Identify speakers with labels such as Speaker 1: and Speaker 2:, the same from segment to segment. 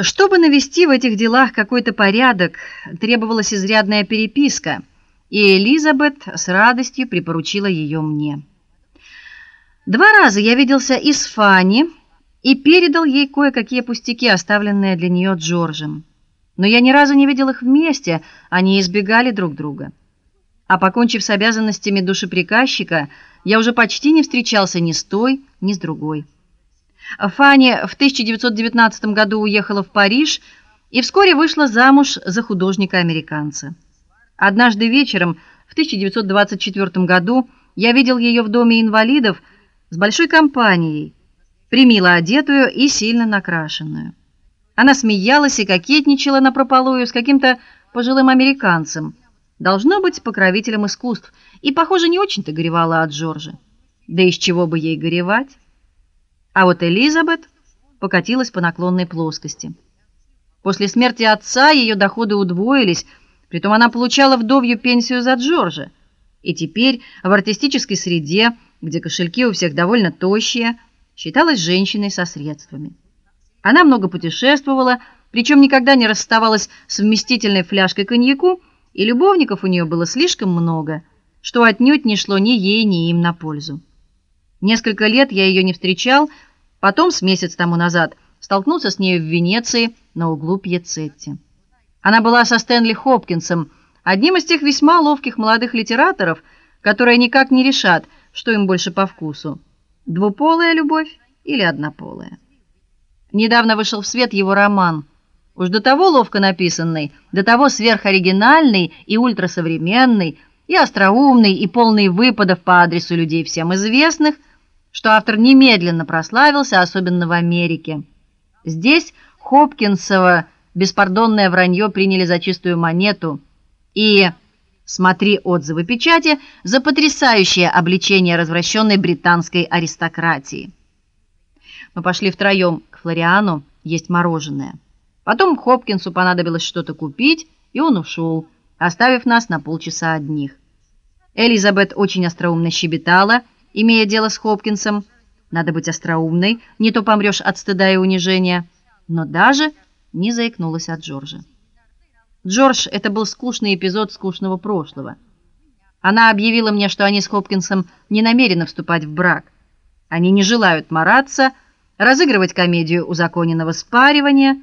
Speaker 1: Чтобы навести в этих делах какой-то порядок, требовалась изрядная переписка, и Элизабет с радостью припоручила ее мне. Два раза я виделся и с Фанни и передал ей кое-какие пустяки, оставленные для нее Джорджем. Но я ни разу не видел их вместе, они избегали друг друга. А покончив с обязанностями душеприказчика, я уже почти не встречался ни с той, ни с другой. Фанни в 1919 году уехала в Париж и вскоре вышла замуж за художника-американца. Однажды вечером в 1924 году я видел ее в доме инвалидов с большой компанией, примило одетую и сильно накрашенную. Она смеялась и кокетничала напропалую с каким-то пожилым американцем, должно быть, покровителем искусств, и, похоже, не очень-то горевала от Джорджа. Да из чего бы ей горевать? А вот Элизабет покатилась по наклонной плоскости. После смерти отца ее доходы удвоились, притом она получала вдовью пенсию за Джорджа. И теперь в артистической среде, где кошельки у всех довольно тощие, считалась женщиной со средствами. Она много путешествовала, причем никогда не расставалась с вместительной фляжкой коньяку, и любовников у нее было слишком много, что отнюдь не шло ни ей, ни им на пользу. Несколько лет я ее не встречал, потом с месяц тому назад столкнулся с ней в Венеции на углу Пьяцетти. Она была со Стэнли Хопкинсом, одним из тех весьма ловких молодых литераторов, которые никак не решат, что им больше по вкусу: двуполая любовь или однополая. Недавно вышел в свет его роман. Уж до того ловко написанный, до того сверхоригинальный и ультрасовременный, и остроумный, и полный выпадов по адресу людей всем известных, что автор немедленно прославился, особенно в Америке. Здесь Хопкинсово беспардонное вранье приняли за чистую монету. И смотри отзывы печати за потрясающее обличение развращенной британской аристократии. Мы пошли втроем к Флориану есть мороженое. Потом Хопкинсу понадобилось что-то купить, и он ушел, оставив нас на полчаса одних. Элизабет очень остроумно щебетала, имея дело с Хопкинсом. Надо быть остроумной, не то помрешь от стыда и унижения. Но даже не заикнулась от Джорджа. Джордж это был скучный эпизод скучного прошлого. Она объявила мне, что они с Хопкинсом не намерены вступать в брак. Они не желают мараться, разыгрывать комедию узаконенного спаривания,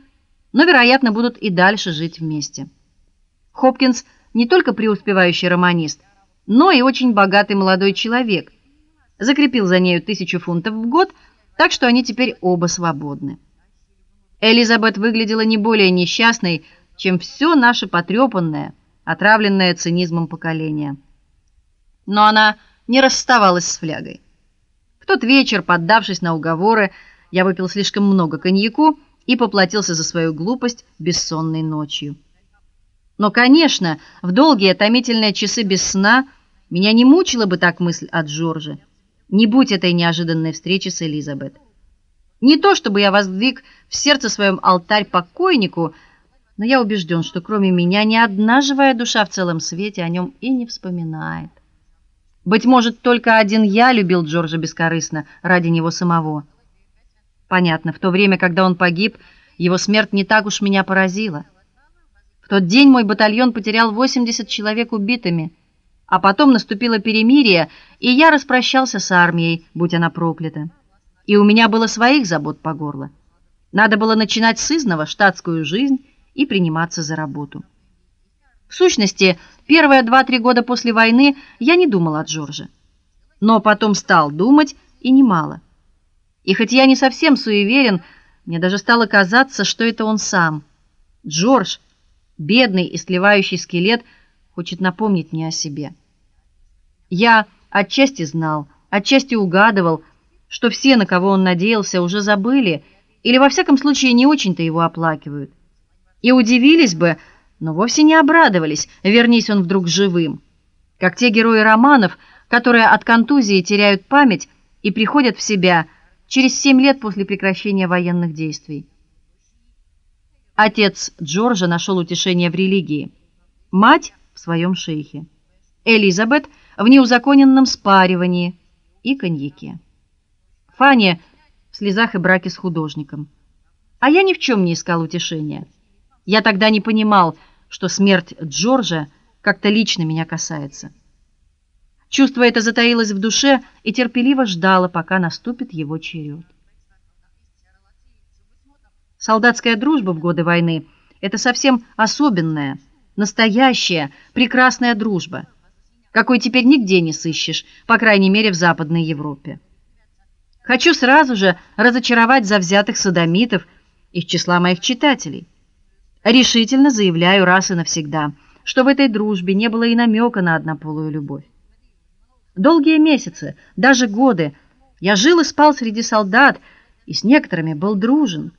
Speaker 1: но, вероятно, будут и дальше жить вместе. Хопкинс не только преуспевающий романист, но и очень богатый молодой человек закрепил за нею тысячу фунтов в год, так что они теперь оба свободны. Элизабет выглядела не более несчастной, чем все наше потрепанное, отравленное цинизмом поколение. Но она не расставалась с флягой. В тот вечер, поддавшись на уговоры, я выпил слишком много коньяку и поплатился за свою глупость бессонной ночью. Но, конечно, в долгие томительные часы без сна меня не мучила бы так мысль о Джорже не будь этой неожиданной встречи с Элизабет. Не то чтобы я воздвиг в сердце своем алтарь покойнику, но я убежден, что кроме меня ни одна живая душа в целом свете о нем и не вспоминает. Быть может, только один я любил Джорджа бескорыстно ради него самого. Понятно, в то время, когда он погиб, его смерть не так уж меня поразила. В тот день мой батальон потерял 80 человек убитыми. А потом наступило перемирие, и я распрощался с армией, будь она проклята. И у меня было своих забот по горло. Надо было начинать с изного штатскую жизнь и приниматься за работу. В сущности, первые два-три года после войны я не думал о Джорже. Но потом стал думать, и немало. И хоть я не совсем суеверен, мне даже стало казаться, что это он сам. Джордж, бедный и сливающий скелет, хочет напомнить мне о себе. Я отчасти знал, отчасти угадывал, что все, на кого он надеялся, уже забыли или во всяком случае не очень-то его оплакивают. И удивились бы, но вовсе не обрадовались, вернись он вдруг живым. Как те герои романов, которые от контузии теряют память и приходят в себя через семь лет после прекращения военных действий. Отец Джорджа нашел утешение в религии, мать в своем шейхе. Элизабет в неузаконенном спаривании и коньяке. Фаня в слезах и браке с художником. А я ни в чем не искал утешения. Я тогда не понимал, что смерть Джорджа как-то лично меня касается. Чувство это затаилось в душе и терпеливо ждало, пока наступит его черед. Солдатская дружба в годы войны это совсем особенная, настоящая, прекрасная дружба, какой теперь нигде не сыщешь, по крайней мере, в Западной Европе. Хочу сразу же разочаровать завзятых содомитов из числа моих читателей. Решительно заявляю раз и навсегда, что в этой дружбе не было и намека на однополую любовь. Долгие месяцы, даже годы я жил и спал среди солдат, и с некоторыми был дружен.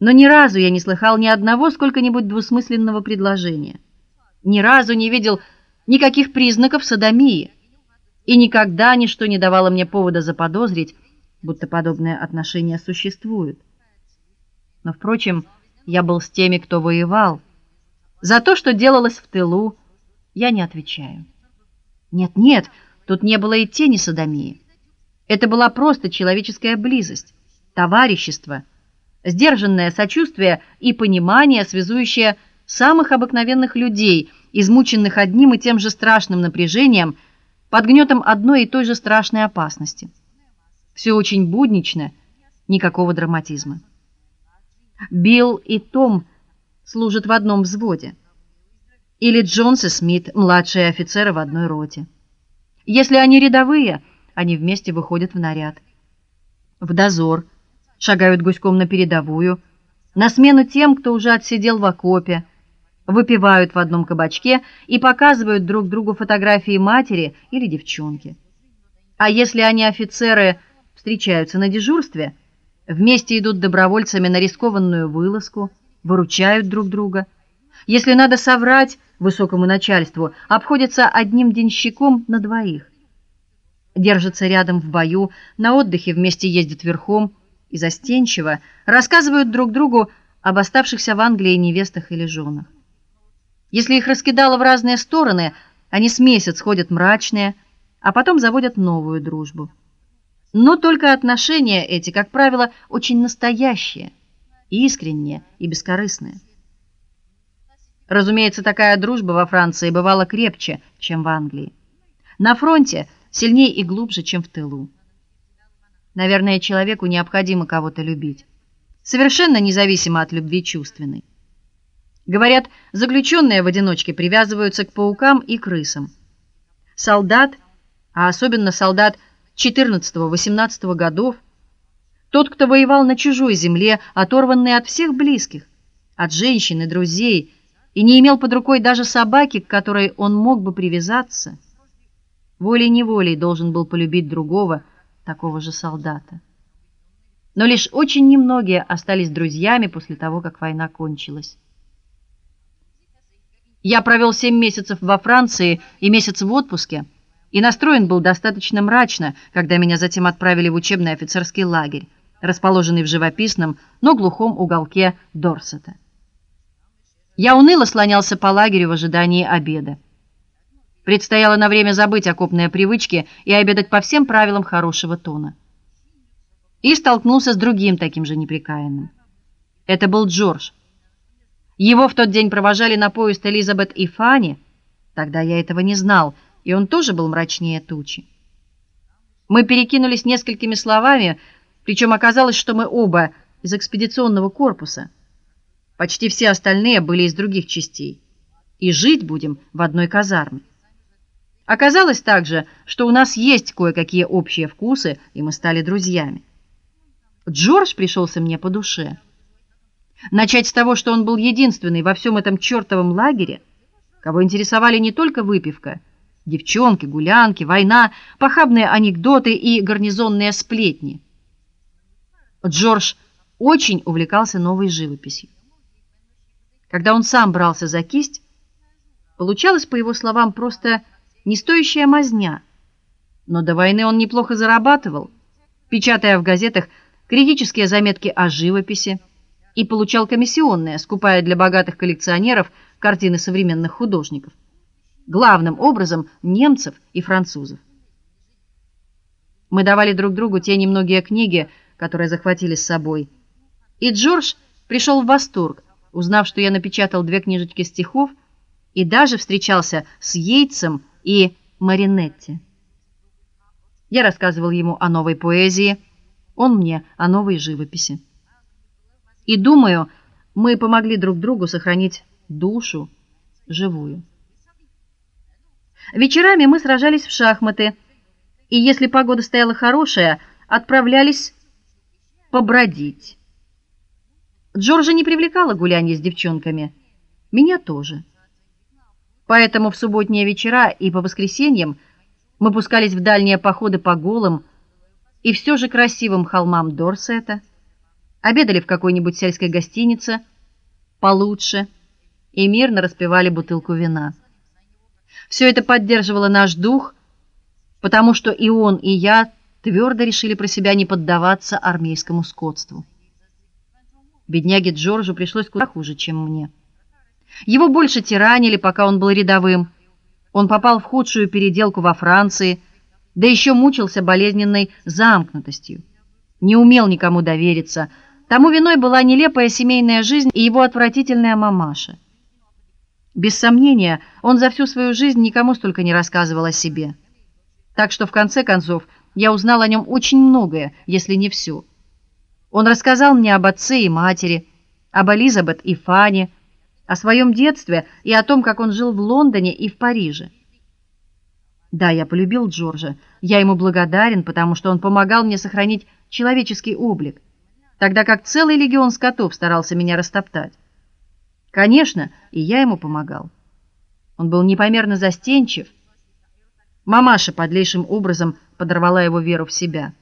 Speaker 1: Но ни разу я не слыхал ни одного сколько-нибудь двусмысленного предложения. Ни разу не видел никаких признаков содомии. И никогда ничто не давало мне повода заподозрить, будто подобные отношения существуют. Но впрочем, я был с теми, кто воевал. За то, что делалось в тылу, я не отвечаю. Нет, нет, Тут не было и тени садомии. Это была просто человеческая близость, товарищество, сдержанное сочувствие и понимание, связующее самых обыкновенных людей, измученных одним и тем же страшным напряжением, под гнетом одной и той же страшной опасности. Все очень буднично, никакого драматизма. Билл и Том служат в одном взводе. Или Джонс и Смит, младшие офицеры в одной роте. Если они рядовые, они вместе выходят в наряд. В дозор, шагают гуськом на передовую, на смену тем, кто уже отсидел в окопе, выпивают в одном кабачке и показывают друг другу фотографии матери или девчонки. А если они офицеры, встречаются на дежурстве, вместе идут добровольцами на рискованную вылазку, выручают друг друга. Если надо соврать, высокому начальству обходится одним денщиком на двоих. Держатся рядом в бою, на отдыхе вместе ездят верхом и застенчиво рассказывают друг другу об оставшихся в Англии невестах или женах. Если их раскидало в разные стороны, они с месяц ходят мрачные, а потом заводят новую дружбу. Но только отношения эти, как правило, очень настоящие, искренние и бескорыстные. Разумеется, такая дружба во Франции бывала крепче, чем в Англии. На фронте сильнее и глубже, чем в тылу. Наверное, человеку необходимо кого-то любить, совершенно независимо от любви чувственной. Говорят, заключенные в одиночке привязываются к паукам и крысам. Солдат, а особенно солдат 14-18 годов, тот, кто воевал на чужой земле, оторванный от всех близких, от женщин и друзей, и не имел под рукой даже собаки, к которой он мог бы привязаться, волей-неволей должен был полюбить другого, такого же солдата. Но лишь очень немногие остались друзьями после того, как война кончилась. Я провел семь месяцев во Франции и месяц в отпуске, и настроен был достаточно мрачно, когда меня затем отправили в учебный офицерский лагерь, расположенный в живописном, но глухом уголке Дорсета. Я уныло слонялся по лагерю в ожидании обеда. Предстояло на время забыть окопные привычки и обедать по всем правилам хорошего тона. И столкнулся с другим таким же неприкаянным. Это был Джордж. Его в тот день провожали на поезд Элизабет и Фанни. Тогда я этого не знал, и он тоже был мрачнее тучи. Мы перекинулись несколькими словами, причем оказалось, что мы оба из экспедиционного корпуса. Почти все остальные были из других частей. И жить будем в одной казарме. Оказалось также, что у нас есть кое-какие общие вкусы, и мы стали друзьями. Джордж пришелся мне по душе. Начать с того, что он был единственный во всем этом чертовом лагере, кого интересовали не только выпивка, девчонки, гулянки, война, похабные анекдоты и гарнизонные сплетни. Джордж очень увлекался новой живописью. Когда он сам брался за кисть, получалось, по его словам, просто не стоящая мазня. Но до войны он неплохо зарабатывал, печатая в газетах критические заметки о живописи и получал комиссионные, скупая для богатых коллекционеров картины современных художников, главным образом немцев и французов. Мы давали друг другу те немногие книги, которые захватили с собой И Джордж пришел в восторг, узнав, что я напечатал две книжечки стихов и даже встречался с Йейтсом и Маринетти. Я рассказывал ему о новой поэзии, он мне о новой живописи. И думаю, мы помогли друг другу сохранить душу живую. Вечерами мы сражались в шахматы, и если погода стояла хорошая, отправлялись побродить. Джорджа не привлекало гуляние с девчонками, меня тоже. Поэтому в субботние вечера и по воскресеньям мы пускались в дальние походы по голым и все же красивым холмам Дорсета, обедали в какой-нибудь сельской гостинице получше и мирно распивали бутылку вина. Все это поддерживало наш дух, потому что и он, и я твердо решили про себя не поддаваться армейскому скотству. Бедняге Джорджу пришлось куда хуже, чем мне. Его больше тиранили, пока он был рядовым. Он попал в худшую переделку во Франции, да еще мучился болезненной замкнутостью. Не умел никому довериться. Тому виной была нелепая семейная жизнь и его отвратительная мамаша. Без сомнения, он за всю свою жизнь никому столько не рассказывал о себе. Так что в конце концов я узнал о нем очень многое, если не все. Он рассказал мне об отце и матери, об Элизабет и Фане, о своем детстве и о том, как он жил в Лондоне и в Париже. Да, я полюбил Джорджа. Я ему благодарен, потому что он помогал мне сохранить человеческий облик, тогда как целый легион скотов старался меня растоптать. Конечно, и я ему помогал. Он был непомерно застенчив. Мамаша подлейшим образом подорвала его веру в себя,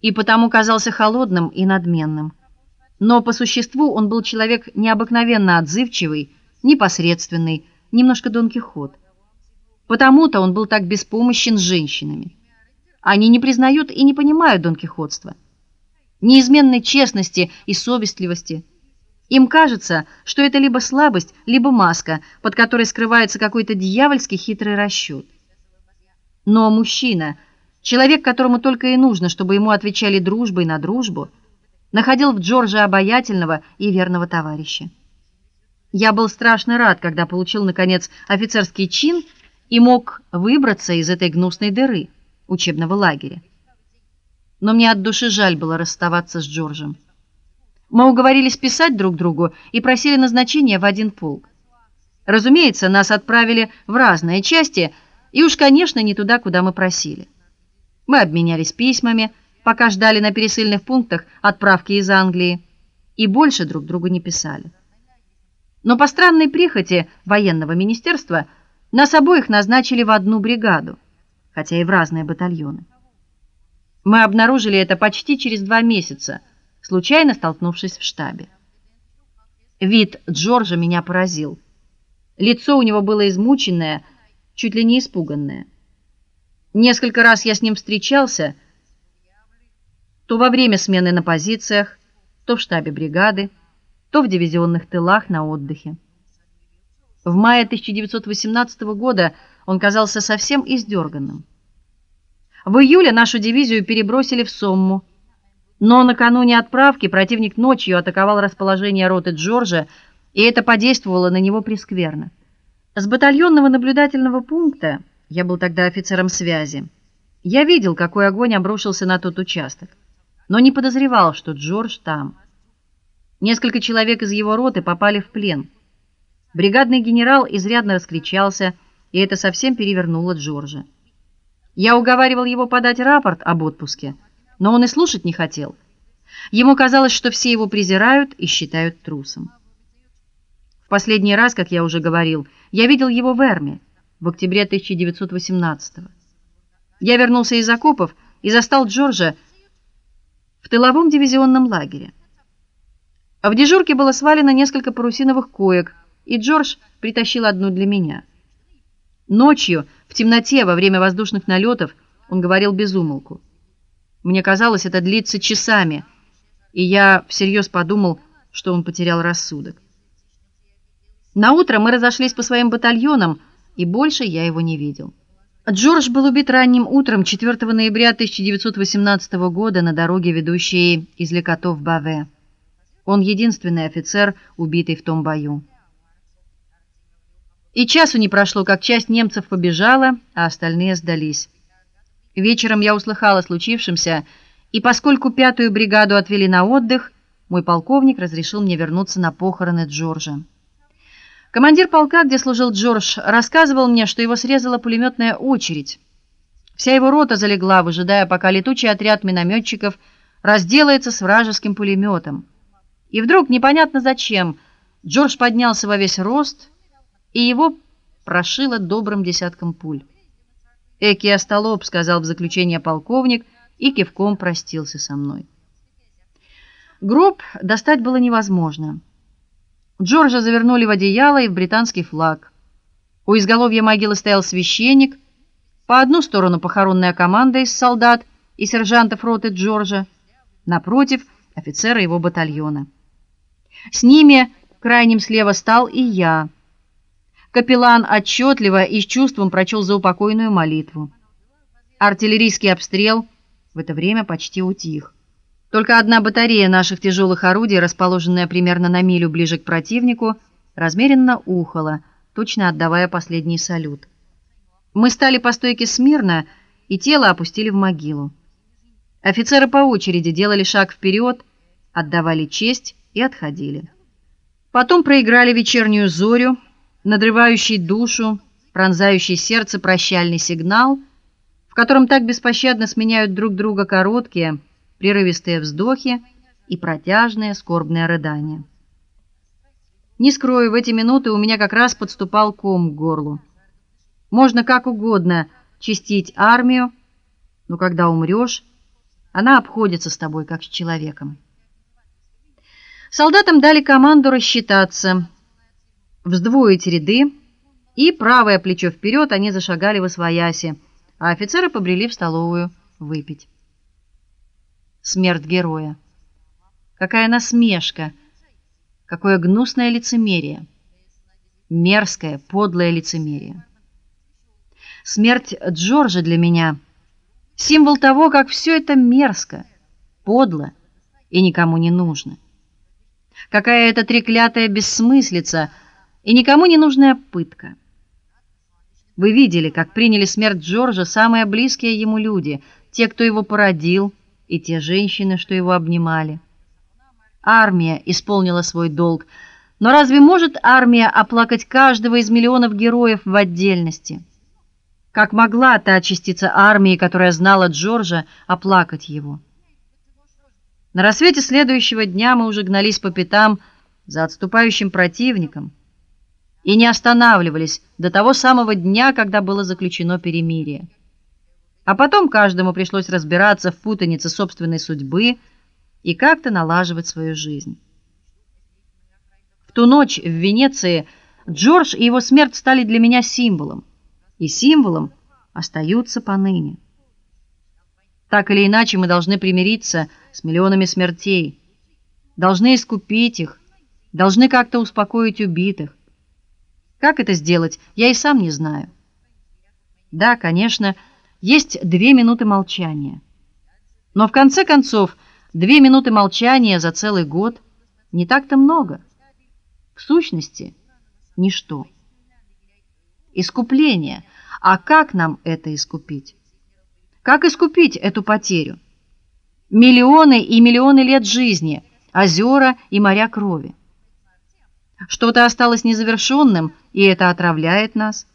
Speaker 1: и потому казался холодным и надменным. Но по существу он был человек необыкновенно отзывчивый, непосредственный, немножко Дон Кихот. Потому-то он был так беспомощен с женщинами. Они не признают и не понимают Дон Кихотства, неизменной честности и совестливости им кажется, что это либо слабость, либо маска, под которой скрывается какой-то дьявольский хитрый расчет. Но мужчина, человек, которому только и нужно, чтобы ему отвечали дружбой на дружбу, находил в Джорже обаятельного и верного товарища. Я был страшно рад, когда получил наконец офицерский чин и мог выбраться из этой гнусной дыры учебного лагеря. Но мне от души жаль было расставаться с Джорджем. Мы уговорились писать друг другу и просили назначения в один полк. Разумеется, нас отправили в разные части, и уж, конечно, не туда, куда мы просили. Мы обменялись письмами, пока ждали на пересыльных пунктах отправки из Англии, и больше друг другу не писали. Но по странной прихоти военного министерства нас обоих назначили в одну бригаду, хотя и в разные батальоны. Мы обнаружили это почти через два месяца – случайно столкнувшись в штабе. Вид Джорджа меня поразил. Лицо у него было измученное, чуть ли не испуганное. Несколько раз я с ним встречался, то во время смены на позициях, то в штабе бригады, то в дивизионных тылах на отдыхе. В мае 1918 года он казался совсем издерганным. В июле нашу дивизию перебросили в Сомму. Но накануне отправки противник ночью атаковал расположение роты Джорджа, и это подействовало на него прескверно. С батальонного наблюдательного пункта, я был тогда офицером связи, я видел, какой огонь обрушился на тот участок, но не подозревал, что Джордж там. Несколько человек из его роты попали в плен. Бригадный генерал изрядно раскричался, и это совсем перевернуло Джорджа. Я уговаривал его подать рапорт об отпуске но он и слушать не хотел. Ему казалось, что все его презирают и считают трусом. В последний раз, как я уже говорил, я видел его в Эрме в октябре 1918 -го. Я вернулся из окопов и застал Джорджа в тыловом дивизионном лагере. А в дежурке было свалено несколько парусиновых коек, и Джордж притащил одну для меня. Ночью, в темноте, во время воздушных налетов, он говорил без умолку. Мне казалось, это длится часами, и я всерьез подумал, что он потерял рассудок. На утро мы разошлись по своим батальонам, и больше я его не видел. Джордж был убит ранним утром 4 ноября 1918 года на дороге, ведущей из Лекато в Баве. Он единственный офицер, убитый в том бою. И часу не прошло, как часть немцев побежала, а остальные сдались. Вечером я услыхала о случившемся, и поскольку пятую бригаду отвели на отдых, мой полковник разрешил мне вернуться на похороны Джорджа. Командир полка, где служил Джордж, рассказывал мне, что его срезала пулеметная очередь. Вся его рота залегла, выжидая, пока летучий отряд минометчиков разделается с вражеским пулеметом. И вдруг, непонятно зачем, Джордж поднялся во весь рост, и его прошило добрым десятком пуль. "Эки остолоп", сказал в заключение полковник и кивком простился со мной. Гроб достать было невозможно. Джорджа завернули в одеяло и в британский флаг. У изголовья могилы стоял священник, по одну сторону похоронная команда из солдат и сержантов роты Джорджа, напротив офицеры его батальона. С ними крайним слева стал и я. Капеллан отчетливо и с чувством прочел заупокойную молитву. Артиллерийский обстрел в это время почти утих. Только одна батарея наших тяжелых орудий, расположенная примерно на милю ближе к противнику, размеренно ухала, точно отдавая последний салют. Мы стали по стойке смирно и тело опустили в могилу. Офицеры по очереди делали шаг вперед, отдавали честь и отходили. Потом проиграли вечернюю зорю, надрывающий душу, пронзающий сердце прощальный сигнал, в котором так беспощадно сменяют друг друга короткие, прерывистые вздохи и протяжные скорбные рыдания. Не скрою, в эти минуты у меня как раз подступал ком к горлу. Можно как угодно чистить армию, но когда умрешь, она обходится с тобой как с человеком. Солдатам дали команду рассчитаться вздвоить ряды, и правое плечо вперед они зашагали в освояси, а офицеры побрели в столовую выпить. Смерть героя. Какая насмешка, какое гнусное лицемерие. Мерзкое, подлое лицемерие. Смерть Джорджа для меня символ того, как все это мерзко, подло и никому не нужно. Какая это треклятая бессмыслица — и никому не нужная пытка. Вы видели, как приняли смерть Джорджа самые близкие ему люди, те, кто его породил, и те женщины, что его обнимали. Армия исполнила свой долг, но разве может армия оплакать каждого из миллионов героев в отдельности? Как могла та частица армии, которая знала Джорджа, оплакать его? На рассвете следующего дня мы уже гнались по пятам за отступающим противником и не останавливались до того самого дня, когда было заключено перемирие. А потом каждому пришлось разбираться в путанице собственной судьбы и как-то налаживать свою жизнь. В ту ночь в Венеции Джордж и его смерть стали для меня символом, и символом остаются поныне. Так или иначе мы должны примириться с миллионами смертей, должны искупить их, должны как-то успокоить убитых. Как это сделать, я и сам не знаю. Да, конечно, есть две минуты молчания. Но в конце концов, две минуты молчания за целый год не так-то много. В сущности, ничто. Искупление. А как нам это искупить? Как искупить эту потерю? Миллионы и миллионы лет жизни, озера и моря крови. Что-то осталось незавершенным, и это отравляет нас.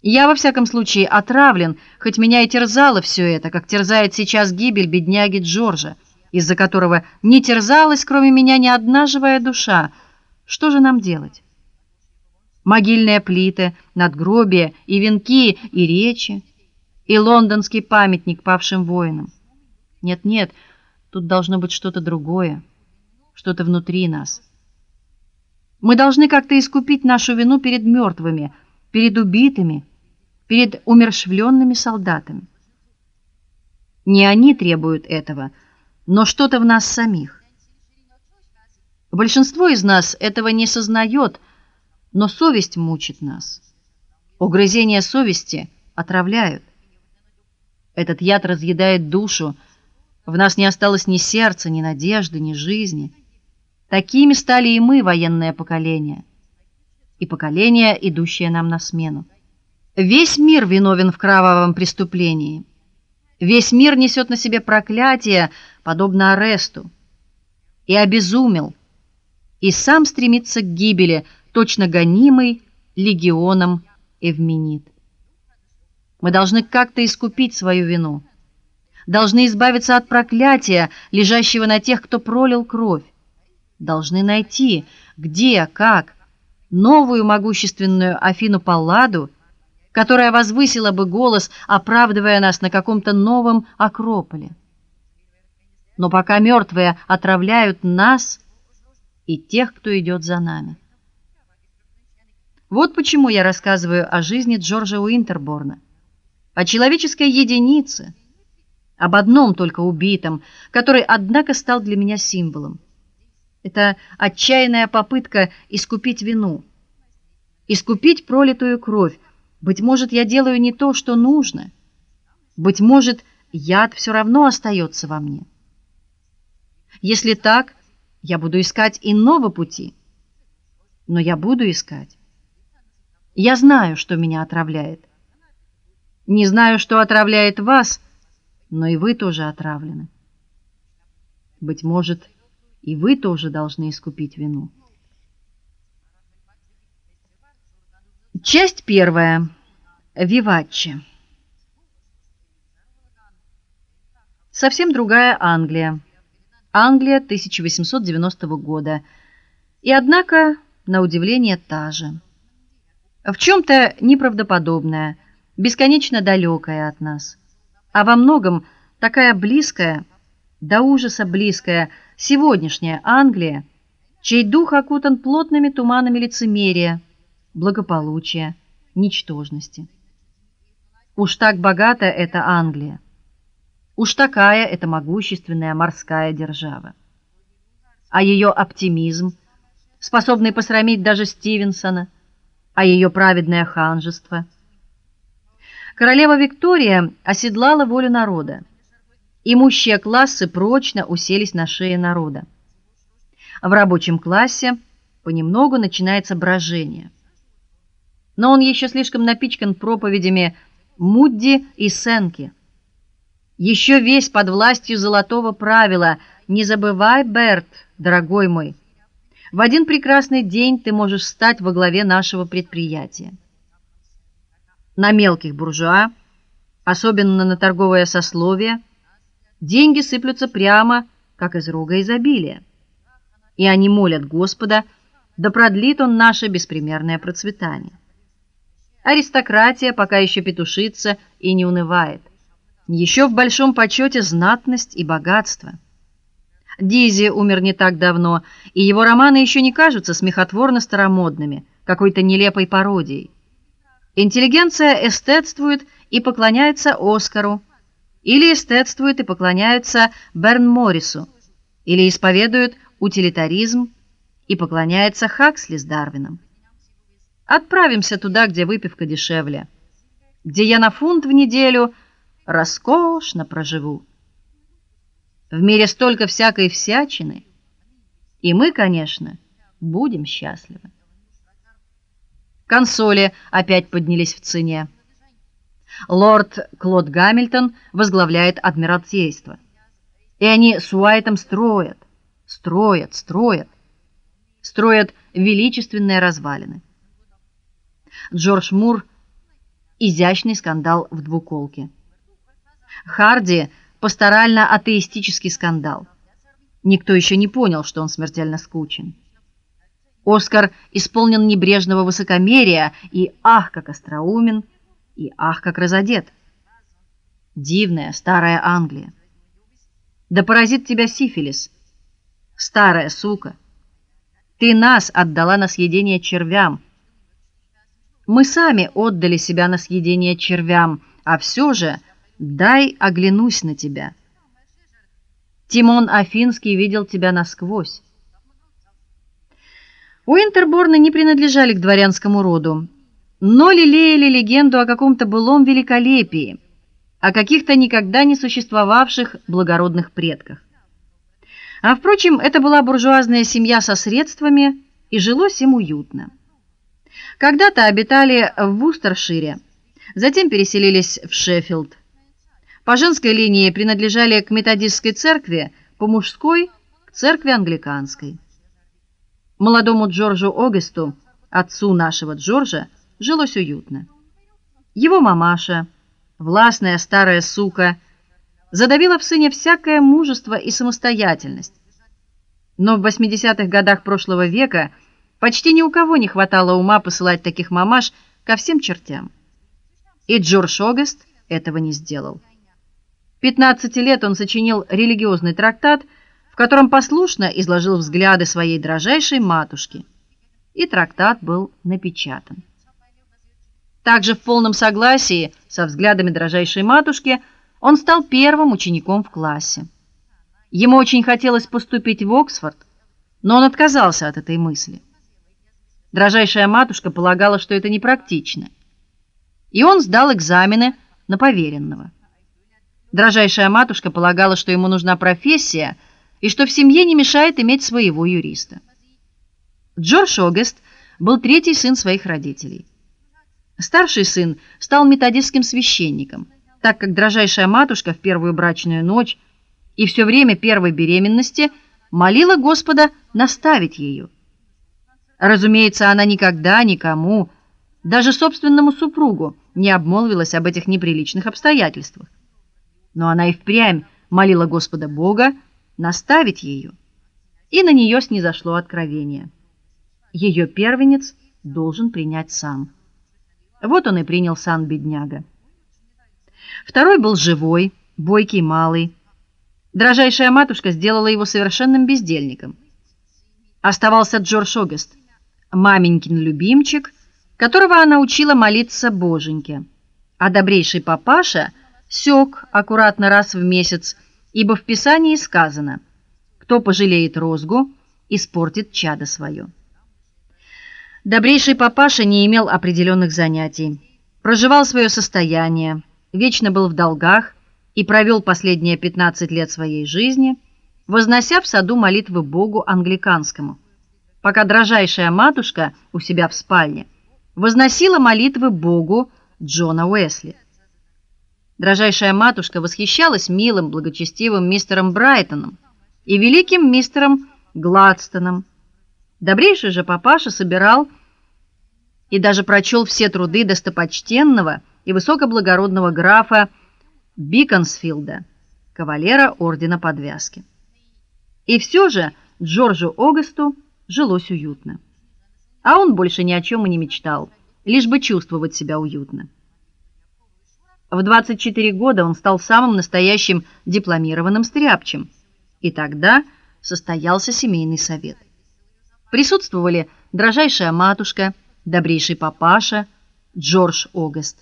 Speaker 1: Я во всяком случае отравлен, хоть меня и терзало все это, как терзает сейчас гибель бедняги Джорджа, из-за которого не терзалась, кроме меня, ни одна живая душа. Что же нам делать? Могильные плиты, надгробия и венки, и речи, и лондонский памятник павшим воинам. Нет, нет, тут должно быть что-то другое, что-то внутри нас. Мы должны как-то искупить нашу вину перед мертвыми, перед убитыми, перед умерщвленными солдатами. Не они требуют этого, но что-то в нас самих. Большинство из нас этого не сознает, но совесть мучит нас. Угрызения совести отравляют. Этот яд разъедает душу. В нас не осталось ни сердца, ни надежды, ни жизни. Такими стали и мы, военное поколение, и поколение, идущее нам на смену. Весь мир виновен в кровавом преступлении. Весь мир несет на себе проклятие, подобно аресту, и обезумел, и сам стремится к гибели, точно гонимый легионом Эвменит. Мы должны как-то искупить свою вину. Должны избавиться от проклятия, лежащего на тех, кто пролил кровь. Должны найти, где, как, новую могущественную Афину Палладу, которая возвысила бы голос, оправдывая нас на каком-то новом акрополе. Но пока мертвые отравляют нас и тех, кто идет за нами. Вот почему я рассказываю о жизни Джорджа Уинтерборна о человеческой единице, об одном только убитом, который, однако, стал для меня символом. Это отчаянная попытка искупить вину, искупить пролитую кровь. Быть может, я делаю не то, что нужно. Быть может, яд все равно остается во мне. Если так, я буду искать иного пути. Но я буду искать. Я знаю, что меня отравляет. Не знаю, что отравляет вас, но и вы тоже отравлены. Быть может, и вы тоже должны искупить вину. Часть первая. Вивачче. Совсем другая Англия. Англия 1890 года. И однако, на удивление, та же. В чем то неправдоподобная – бесконечно далекая от нас, а во многом такая близкая, до ужаса близкая сегодняшняя Англия, чей дух окутан плотными туманами лицемерия, благополучия, ничтожности. Уж так богата эта Англия. Уж такая это могущественная морская держава. А ее оптимизм, способный посрамить даже Стивенсона, а ее праведное ханжество – Королева Виктория оседлала волю народа. Имущие классы прочно уселись на шее народа. В рабочем классе понемногу начинается брожение. Но он еще слишком напичкан проповедями Мудди и Сенки. Еще весь под властью золотого правила: не забывай, Берт, дорогой мой, в один прекрасный день ты можешь стать во главе нашего предприятия на мелких буржуа, особенно на торговое сословие, деньги сыплются прямо, как из рога изобилия. И они молят Господа, да продлит он наше беспримерное процветание. Аристократия пока еще петушится и не унывает. Еще в большом почете знатность и богатство. Дизи умер не так давно, и его романы еще не кажутся смехотворно старомодными, какой-то нелепой пародией. Интеллигенция эстетствует и поклоняется Оскару, или эстетствует и поклоняется Берн Моррису, или исповедует утилитаризм и поклоняется Хаксли с Дарвином. Отправимся туда, где выпивка дешевле, где я на фунт в неделю роскошно проживу. В мире столько всякой всячины, и мы, конечно, будем счастливы. Консоли опять поднялись в цене. Лорд Клод Гамильтон возглавляет адмиралтейство. И они с Уайтом строят, строят, строят, строят величественные развалины. Джордж Мур изящный скандал в двуколке. Харди пасторально атеистический скандал. Никто еще не понял, что он смертельно скучен. Оскар исполнен небрежного высокомерия и ах, как остроумен, и ах, как разодет. Дивная старая Англия. Да поразит тебя сифилис, старая сука. Ты нас отдала на съедение червям. Мы сами отдали себя на съедение червям, а все же дай оглянусь на тебя. Тимон Афинский видел тебя насквозь. Уинтерборны не принадлежали к дворянскому роду, но лелеяли легенду о каком-то былом великолепии, о каких-то никогда не существовавших благородных предках. А впрочем, это была буржуазная семья со средствами, и жилось им уютно. Когда-то обитали в Вустершире, затем переселились в Шеффилд. По женской линии принадлежали к методистской церкви, по мужской к церкви англиканской. Молодому Джорджу Огесту, отцу нашего Джорджа, жилось уютно. Его мамаша, властная старая сука, задавила в сыне всякое мужество и самостоятельность. Но в 80-х годах прошлого века почти ни у кого не хватало ума посылать таких мамаш ко всем чертям. И Джордж Огест этого не сделал. 15 лет он сочинил религиозный трактат, в котором послушно изложил взгляды своей дрожайшей матушки. И трактат был напечатан. Также в полном согласии со взглядами дрожайшей матушки он стал первым учеником в классе. Ему очень хотелось поступить в Оксфорд, но он отказался от этой мысли. Дрожайшая матушка полагала, что это непрактично. И он сдал экзамены на поверенного. Дрожайшая матушка полагала, что ему нужна профессия и что в семье не мешает иметь своего юриста. Джордж Огест был третий сын своих родителей. Старший сын стал методистским священником, так как дрожайшая матушка в первую брачную ночь и все время первой беременности молила Господа наставить ее. Разумеется, она никогда никому, даже собственному супругу, не обмолвилась об этих неприличных обстоятельствах. Но она и впрямь молила Господа Бога наставить ее, и на нее снизошло откровение. Ее первенец должен принять сам. Вот он и принял сан бедняга. Второй был живой, бойкий малый. Дрожайшая матушка сделала его совершенным бездельником. Оставался Джордж Огест, маменькин любимчик, которого она учила молиться Боженьке. А добрейший папаша сёк аккуратно раз в месяц, ибо в Писании сказано: кто пожалеет розгу, испортит чадо свое. Добрейший папаша не имел определенных занятий. Проживал свое состояние, вечно был в долгах и провел последние 15 лет своей жизни, вознося в саду молитвы Богу англиканскому, пока дрожайшая матушка у себя в спальне возносила молитвы Богу Джона Уэсли. Дрожайшая матушка восхищалась милым, благочестивым мистером Брайтоном и великим мистером Гладстоном, Добрейший же папаша собирал и даже прочел все труды достопочтенного и высокоблагородного графа Биконсфилда, кавалера ордена Подвязки. И все же Джорджу Огасту жилось уютно. А он больше ни о чем и не мечтал, лишь бы чувствовать себя уютно. В 24 года он стал самым настоящим дипломированным стряпчим, и тогда состоялся семейный совет. Присутствовали дрожайшая матушка, добрейший папаша, Джордж Огест.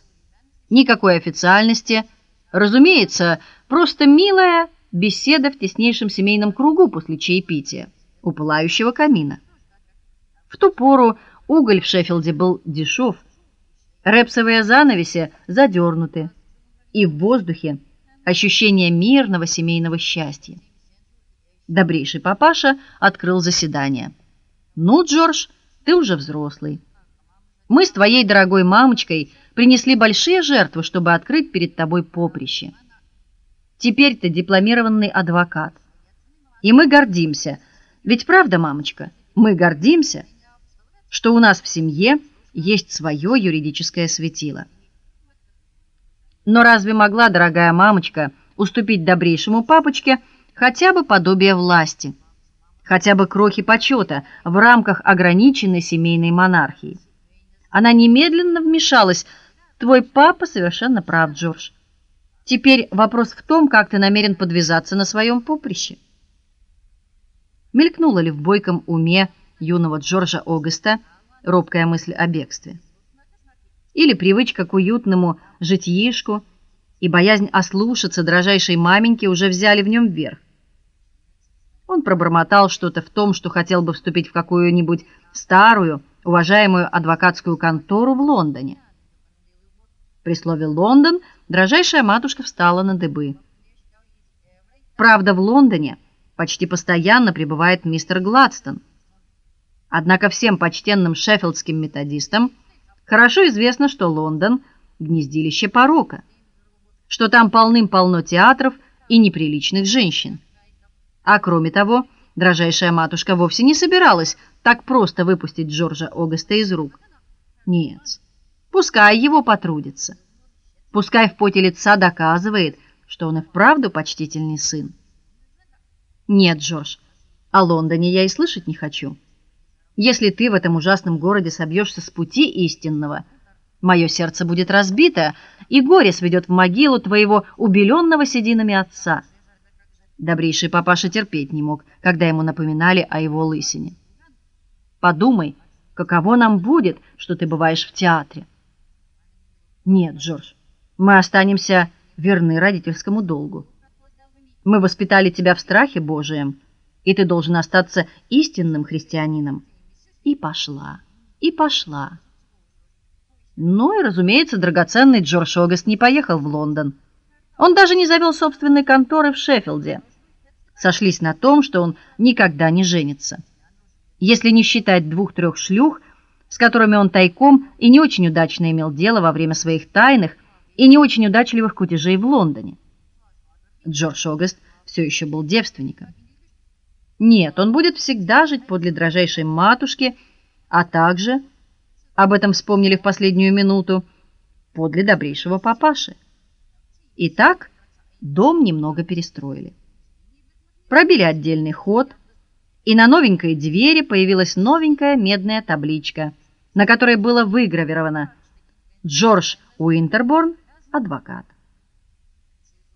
Speaker 1: Никакой официальности, разумеется, просто милая беседа в теснейшем семейном кругу после чаепития у пылающего камина. В ту пору уголь в Шеффилде был дешев, репсовые занавеси задернуты, и в воздухе ощущение мирного семейного счастья. Добрейший папаша открыл заседание. Ну, Джордж, ты уже взрослый. Мы с твоей дорогой мамочкой принесли большие жертвы, чтобы открыть перед тобой поприще. Теперь ты дипломированный адвокат. И мы гордимся. Ведь правда, мамочка, мы гордимся, что у нас в семье есть свое юридическое светило. Но разве могла дорогая мамочка уступить добрейшему папочке хотя бы подобие власти? Хотя бы крохи почета в рамках ограниченной семейной монархии. Она немедленно вмешалась. Твой папа совершенно прав, Джордж. Теперь вопрос в том, как ты намерен подвязаться на своем поприще. Мелькнула ли в бойком уме юного Джорджа Огеста робкая мысль о бегстве? Или привычка к уютному житиишку и боязнь ослушаться дрожайшей маменьки уже взяли в нем верх? Он пробормотал что-то в том, что хотел бы вступить в какую-нибудь старую, уважаемую адвокатскую контору в Лондоне. При слове Лондон дрожайшая матушка встала на дыбы. Правда, в Лондоне почти постоянно прибывает мистер Гладстон. Однако всем почтенным шеффилдским методистам хорошо известно, что Лондон гнездилище порока, что там полным-полно театров и неприличных женщин. А кроме того, дрожайшая матушка вовсе не собиралась так просто выпустить Джорджа Огоста из рук. Нет. Пускай его потрудится. Пускай в поте лица доказывает, что он и вправду почтительный сын. Нет, Джордж, о Лондоне я и слышать не хочу. Если ты в этом ужасном городе собьешься с пути истинного, мое сердце будет разбито, и горе сведет в могилу твоего убеленного сединами отца. Добрейший папаша терпеть не мог, когда ему напоминали о его лысине. Подумай, каково нам будет, что ты бываешь в театре. Нет, Джордж, мы останемся верны родительскому долгу. Мы воспитали тебя в страхе Божием, и ты должен остаться истинным христианином. И пошла, и пошла. Ну и, разумеется, драгоценный Джордж Огаст не поехал в Лондон. Он даже не завел собственной конторы в Шеффилде. Сошлись на том, что он никогда не женится. Если не считать двух-трех шлюх, с которыми он тайком и не очень удачно имел дело во время своих тайных и не очень удачливых кутежей в Лондоне. Джордж Огаст все еще был девственником. Нет, он будет всегда жить подле дрожайшей матушки, а также об этом вспомнили в последнюю минуту подле добрейшего папаши. Итак, дом немного перестроили. Пробили отдельный ход, и на новенькой двери появилась новенькая медная табличка, на которой было выгравировано: Джордж Уинтерборн, адвокат.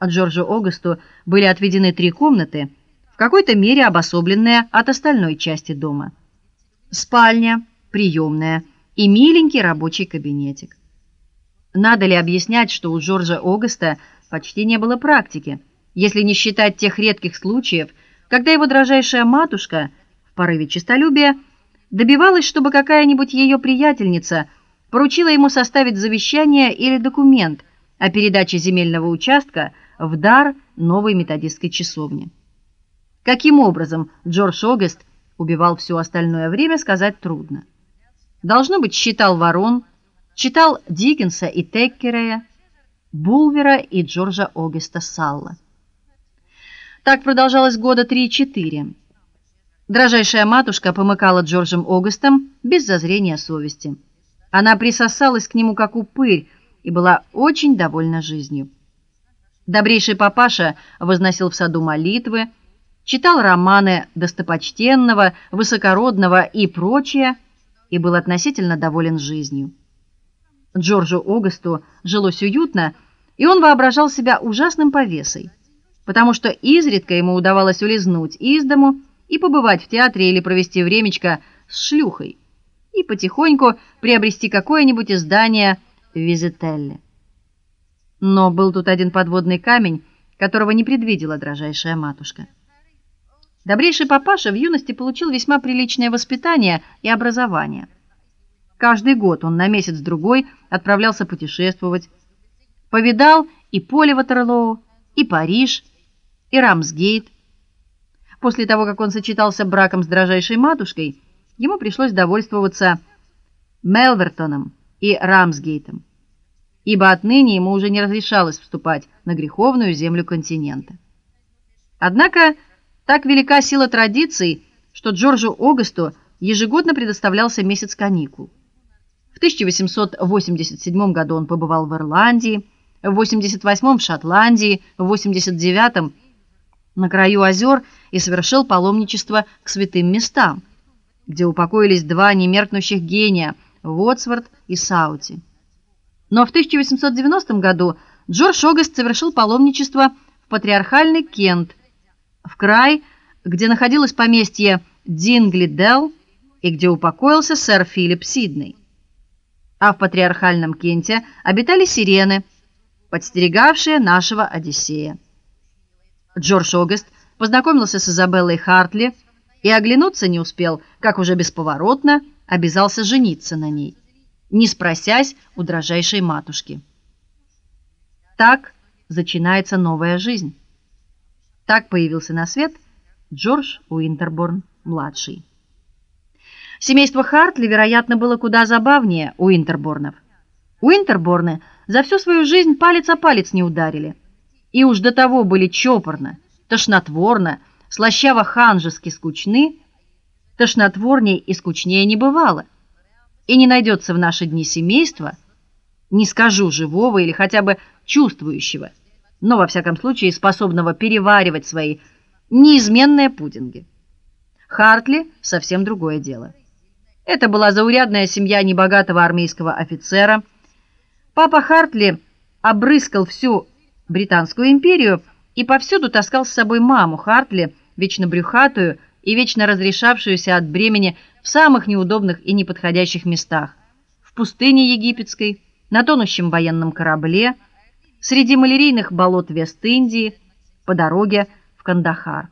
Speaker 1: От Джорджу Огасту были отведены три комнаты в какой-то мере обособленная от остальной части дома. Спальня, приемная и миленький рабочий кабинетик. Надо ли объяснять, что у Джорджа Огаста почти не было практики, если не считать тех редких случаев, когда его дрожайшая матушка в порыве честолюбия добивалась, чтобы какая-нибудь ее приятельница поручила ему составить завещание или документ о передаче земельного участка в дар новой методистской часовне. Каким образом Джордж Огест убивал все остальное время, сказать трудно. Должно быть, считал ворон, читал Диккенса и Теккерея, Булвера и Джорджа Огеста Салла. Так продолжалось года три-четыре. Дрожайшая матушка помыкала Джорджем Огестом без зазрения совести. Она присосалась к нему как упырь и была очень довольна жизнью. Добрейший папаша возносил в саду молитвы, читал романы достопочтенного, высокородного и прочее, и был относительно доволен жизнью. Джорджу Огасту жилось уютно, и он воображал себя ужасным повесой, потому что изредка ему удавалось улизнуть из дому и побывать в театре или провести времечко с шлюхой и потихоньку приобрести какое-нибудь издание в Визителле. Но был тут один подводный камень, которого не предвидела дрожайшая матушка. Добрейший папаша в юности получил весьма приличное воспитание и образование. Каждый год он на месяц другой отправлялся путешествовать. Повидал и поле Ватерлоо, и Париж, и Рамсгейт. После того, как он сочетался браком с дрожайшей матушкой, ему пришлось довольствоваться Мелвертоном и Рамсгейтом, ибо отныне ему уже не разрешалось вступать на греховную землю континента. Однако так велика сила традиций, что Джорджу Огасту ежегодно предоставлялся месяц каникул. В 1887 году он побывал в Ирландии, в 88 в Шотландии, в 89 на краю озер и совершил паломничество к святым местам, где упокоились два немеркнущих гения Вотсворт и Саути. Но в 1890 году Джордж Огаст совершил паломничество в патриархальный Кент – в край, где находилось поместье Динглидел и где упокоился сэр Филипп Сидней. А в патриархальном Кенте обитали сирены, подстерегавшие нашего Одиссея. Джордж Огаст познакомился с Изабеллой Хартли и оглянуться не успел, как уже бесповоротно обязался жениться на ней, не спросясь у дрожайшей матушки. Так начинается новая жизнь. Так появился на свет Джордж Уинтерборн младший. Семейство Хартли, вероятно, было куда забавнее Уинтерборнов. Уинтерборны за всю свою жизнь палец о палец не ударили. И уж до того были чопорно, тошнотворно, слащаво-ханжески скучны, тошнотворней и скучнее не бывало. И не найдется в наши дни семейства, не скажу живого или хотя бы чувствующего, но во всяком случае способного переваривать свои неизменные пудинги. Хартли совсем другое дело. Это была заурядная семья небогатого армейского офицера. Папа Хартли обрыскал всю британскую империю и повсюду таскал с собой маму Хартли, вечно брюхатую и вечно разрешавшуюся от бремени в самых неудобных и неподходящих местах: в пустыне египетской, на тонущем военном корабле, среди малярийных болот Вест-Индии, по дороге в Кандахар.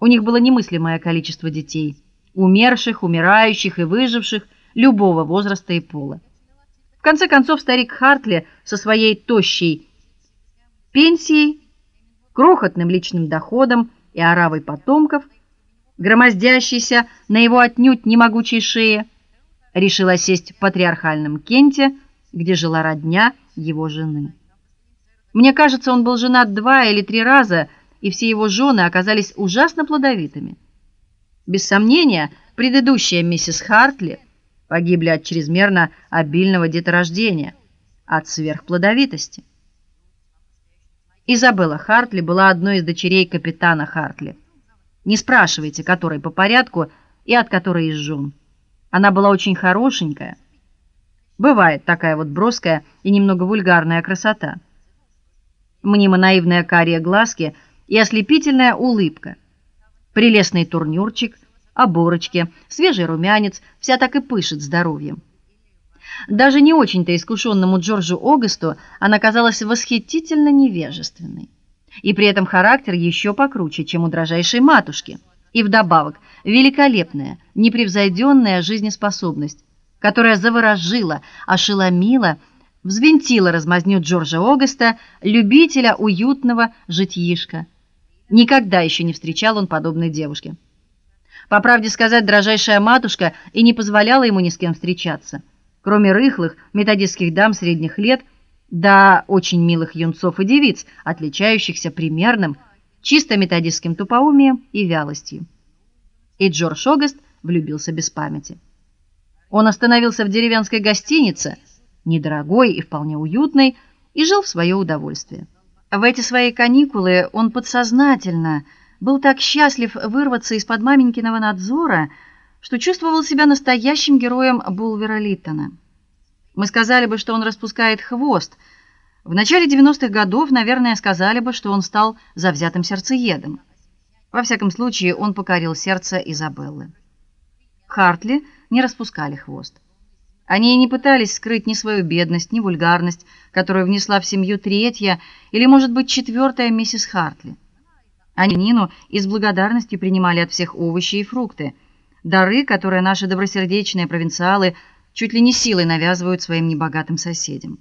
Speaker 1: У них было немыслимое количество детей, умерших, умирающих и выживших любого возраста и пола. В конце концов старик Хартли со своей тощей пенсией, крохотным личным доходом и оравой потомков, громоздящейся на его отнюдь не могучей шее, решил осесть в патриархальном Кенте, где жила родня его жены. Мне кажется, он был женат два или три раза, и все его жены оказались ужасно плодовитыми. Без сомнения, предыдущая миссис Хартли погибли от чрезмерно обильного деторождения, от сверхплодовитости. Изабелла Хартли была одной из дочерей капитана Хартли. Не спрашивайте, которой по порядку и от которой из. Она была очень хорошенькая. Бывает такая вот броская и немного вульгарная красота. Мнимо наивные карие глазки и ослепительная улыбка. Прелестный турнюрчик, оборочки, свежий румянец, вся так и пышет здоровьем. Даже не очень-то искушенному Джорджу Огасту она казалась восхитительно невежественной. И при этом характер еще покруче, чем у дрожайшей матушки. И вдобавок великолепная, непревзойденная жизнеспособность, которая заворожила, ошеломила, взвинтила размазню Джорджа Огаста, любителя уютного житьишка. Никогда еще не встречал он подобной девушки. По правде сказать, дрожайшая матушка и не позволяла ему ни с кем встречаться кроме рыхлых методистских дам средних лет, да очень милых юнцов и девиц, отличающихся примерным, чисто методистским тупоумием и вялостью. И Джордж Огаст влюбился без памяти. Он остановился в деревенской гостинице, недорогой и вполне уютной, и жил в свое удовольствие. В эти свои каникулы он подсознательно был так счастлив вырваться из-под маменькиного надзора, что чувствовал себя настоящим героем Булвера Литтона. Мы сказали бы, что он распускает хвост. В начале 90-х годов, наверное, сказали бы, что он стал завзятым сердцеедом. Во всяком случае, он покорил сердце Изабеллы. Хартли не распускали хвост. Они не пытались скрыть ни свою бедность, ни вульгарность, которую внесла в семью третья или, может быть, четвертая миссис Хартли. Они Нину из благодарности принимали от всех овощи и фрукты – дары, которые наши добросердечные провинциалы чуть ли не силой навязывают своим небогатым соседям.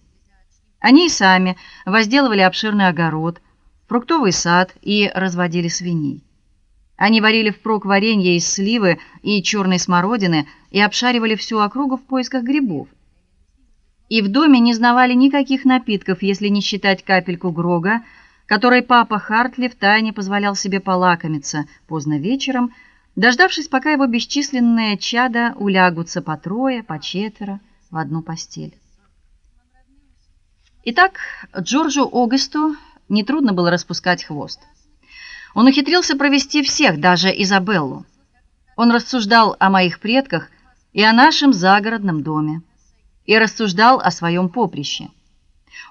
Speaker 1: Они и сами возделывали обширный огород, фруктовый сад и разводили свиней. Они варили впрок варенье из сливы и черной смородины и обшаривали всю округу в поисках грибов. И в доме не знавали никаких напитков, если не считать капельку грога, которой папа Хартли втайне позволял себе полакомиться поздно вечером дождавшись, пока его бесчисленные чада улягутся по трое, по четверо в одну постель. Итак, Джорджу Огасту не трудно было распускать хвост. Он ухитрился провести всех, даже Изабеллу. Он рассуждал о моих предках и о нашем загородном доме, и рассуждал о своем поприще.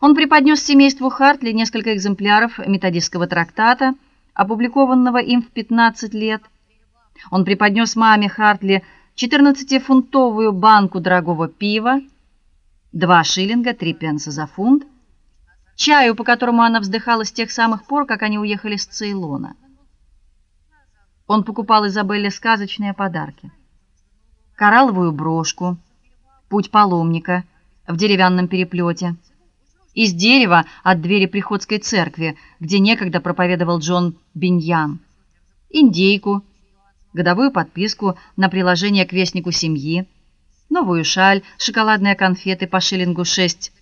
Speaker 1: Он преподнес семейству Хартли несколько экземпляров методистского трактата, опубликованного им в 15 лет, он преподнес маме Хартли 14-фунтовую банку дорогого пива, 2 шиллинга 3 пенса за фунт, чаю, по которому она вздыхала с тех самых пор, как они уехали с Цейлона. Он покупал Изабелле сказочные подарки: коралловую брошку, путь паломника в деревянном переплете, из дерева от двери приходской церкви, где некогда проповедовал Джон Биньян индейку, годовую подписку на приложение к вестнику семьи, новую шаль, шоколадные конфеты по шиллингу шесть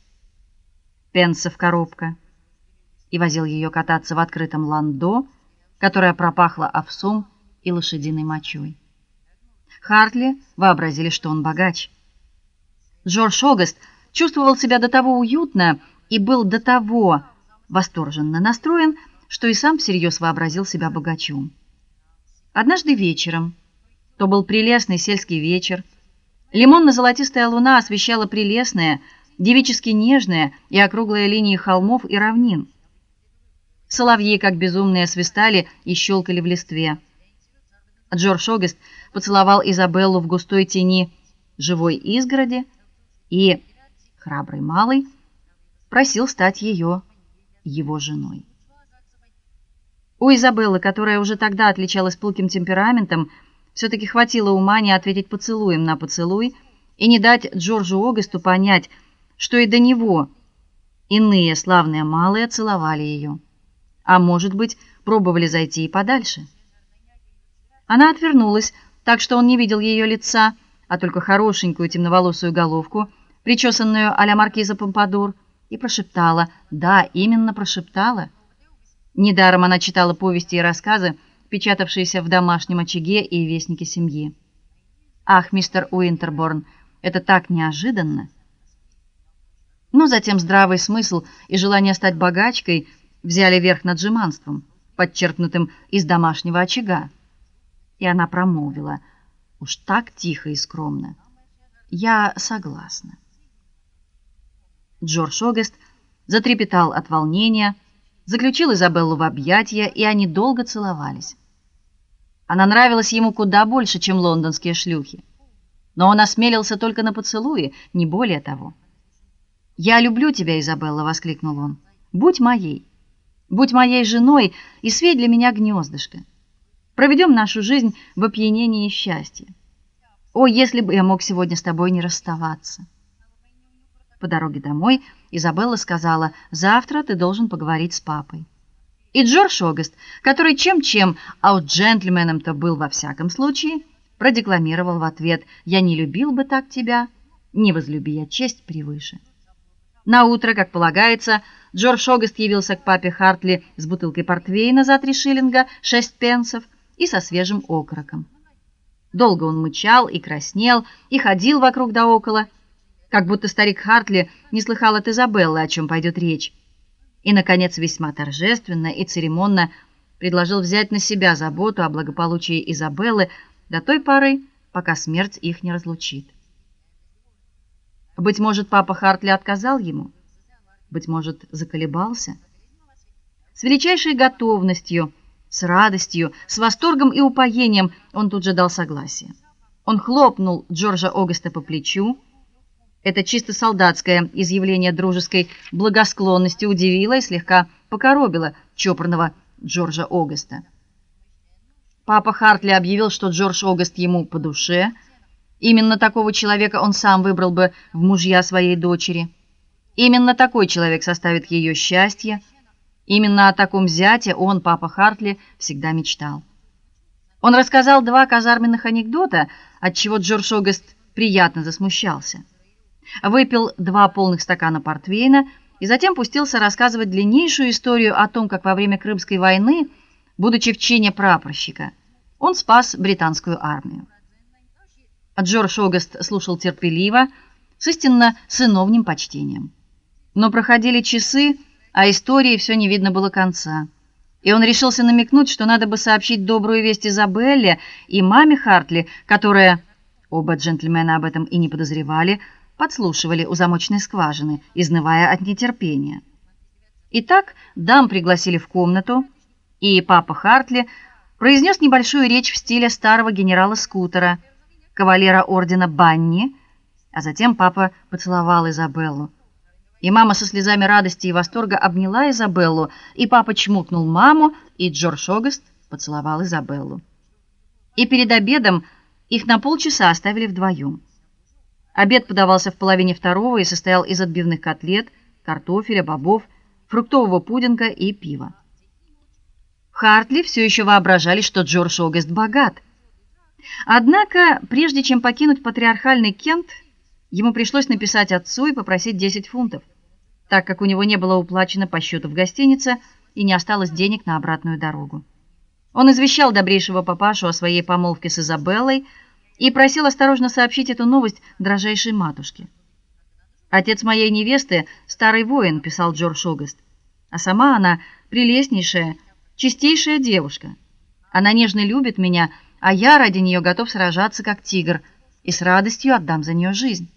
Speaker 1: пенсов коробка. И возил ее кататься в открытом ландо, которое пропахло овсом и лошадиной мочой. Хартли вообразили, что он богач. Джордж Огаст чувствовал себя до того уютно и был до того восторженно настроен, что и сам всерьез вообразил себя богачом. Однажды вечером, то был прелестный сельский вечер, лимонно-золотистая луна освещала прелестные, девически нежные и округлые линии холмов и равнин. Соловьи, как безумные, свистали и щелкали в листве. Джордж Огаст поцеловал Изабеллу в густой тени живой изгороди и, храбрый малый, просил стать ее его женой. У Изабеллы, которая уже тогда отличалась пылким темпераментом, все таки хватило ума не ответить поцелуем на поцелуй и не дать Джорджу Огасту понять, что и до него иные славные малые целовали ее, а может быть, пробовали зайти и подальше. Она отвернулась, так что он не видел ее лица, а только хорошенькую темноволосую головку, причесанную а-ля маркиза Помпадур, и прошептала: "Да, именно прошептала". Недаром она читала повести и рассказы, печатавшиеся в домашнем очаге и вестнике семьи. Ах, мистер Уинтерборн, это так неожиданно. Но затем здравый смысл и желание стать богачкой взяли верх над жеманством, подчеркнутым из домашнего очага. И она промолвила: "Уж так тихо и скромно. Я согласна". Джордж Огаст затрепетал от волнения, заключил Изабеллу в объятия, и они долго целовались. Она нравилась ему куда больше, чем лондонские шлюхи. Но он осмелился только на поцелуи, не более того. "Я люблю тебя, Изабелла", воскликнул он. "Будь моей. Будь моей женой и свей для меня гнездышко. Проведем нашу жизнь в опьянении и счастье. О, если бы я мог сегодня с тобой не расставаться". По дороге домой Изабелла сказала: "Завтра ты должен поговорить с папой". И Джордж Огаст, который чем-чем, а у джентльменом-то был во всяком случае, продекламировал в ответ: "Я не любил бы так тебя, не возлюби я честь превыше". На утро, как полагается, Джордж Огаст явился к папе Хартли с бутылкой портвейна за три шиллинга шесть пенсов и со свежим окороком. Долго он мычал и краснел, и ходил вокруг да около, как будто старик Хартли не слыхал от Изабеллы, о чем пойдет речь. И наконец весьма торжественно и церемонно предложил взять на себя заботу о благополучии Изабеллы до той поры, пока смерть их не разлучит. Быть может, папа Хартли отказал ему, быть может, заколебался. С величайшей готовностью, с радостью, с восторгом и упоением он тут же дал согласие. Он хлопнул Джорджа Огаста по плечу, это чисто солдатское изъявление дружеской благосклонности удивило и слегка покоробило чопорного Джорджа Огаста. Папа Хартли объявил, что Джордж Огаст ему по душе. Именно такого человека он сам выбрал бы в мужья своей дочери. Именно такой человек составит ее счастье. Именно о таком зяте он, папа Хартли, всегда мечтал. Он рассказал два казарменных анекдота, от чего Джордж Огаст приятно засмущался выпил два полных стакана портвейна и затем пустился рассказывать длиннейшую историю о том, как во время Крымской войны, будучи в чине прапорщика, он спас британскую армию. Джордж Огаст слушал терпеливо, с истинно сыновним почтением. Но проходили часы, а истории все не видно было конца. И он решился намекнуть, что надо бы сообщить добрую весть Изабелле и маме Хартли, которая оба джентльмена об этом и не подозревали, подслушивали у замочной скважины, изнывая от нетерпения. Итак, дам пригласили в комнату, и папа Хартли произнес небольшую речь в стиле старого генерала Скутера, кавалера ордена Банни, а затем папа поцеловал Изабеллу. И мама со слезами радости и восторга обняла Изабеллу, и папа чмокнул маму, и Джордж Огаст поцеловал Изабеллу. И перед обедом их на полчаса оставили вдвоем. Обед подавался в половине второго и состоял из отбивных котлет, картофеля, бобов, фруктового пудинга и пива. Хартли все еще воображали, что Джордж Огест богат. Однако, прежде чем покинуть патриархальный Кент, ему пришлось написать отцу и попросить 10 фунтов, так как у него не было уплачено по счету в гостинице и не осталось денег на обратную дорогу. Он извещал добрейшего папашу о своей помолвке с Изабеллой и просил осторожно сообщить эту новость дрожайшей матушке. Отец моей невесты старый воин, писал Джордж Огест, а сама она прелестнейшая, чистейшая девушка. Она нежно любит меня, а я ради нее готов сражаться как тигр и с радостью отдам за нее жизнь.